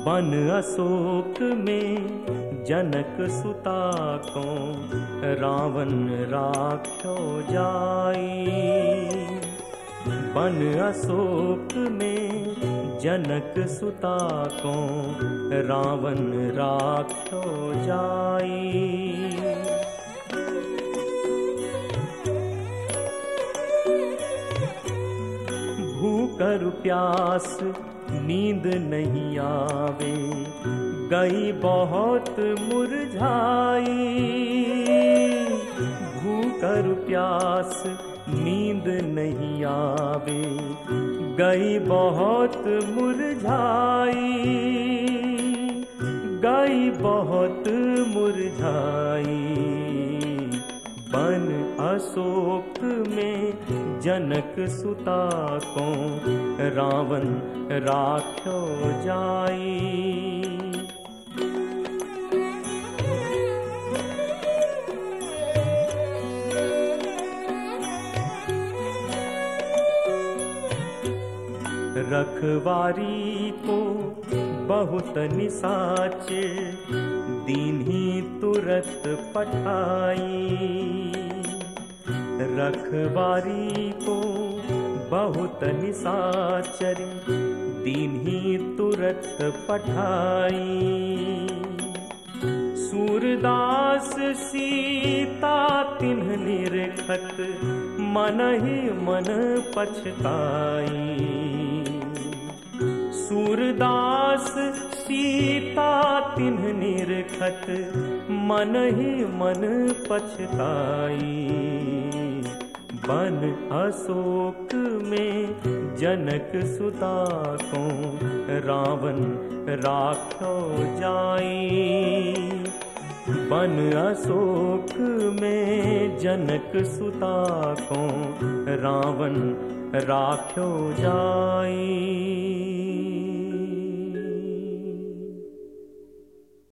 बन अशोक में जनक सुता को रावण राख्यो जाई। बन अशोक में जनक सुता को रावण राख्यो जाई। भूकर प्यास नींद नहीं आवे। गई बहुत मुरझाई। भूकर प्यास नींद नहीं आवे। गई बहुत मुरझाई। गई बहुत मुरझाई। बन अशोक में जनक सुता को रावण राख्यो जाई। रखवारी को बहुत निसाचे, दिन ही तुरत पठाई। रखवारी को बहुत निसाचरी दिन ही तुरत पठाई। सूरदास सीता तिन्ह निरखत, मन ही मन पछताई। सूरदास सीता तिन्ह निरखत, मन ही मन पछताई। बन अशोक में जनक सुता को रावण राखो जाई। बन अशोक में जनक सुता को रावण राखो जाई।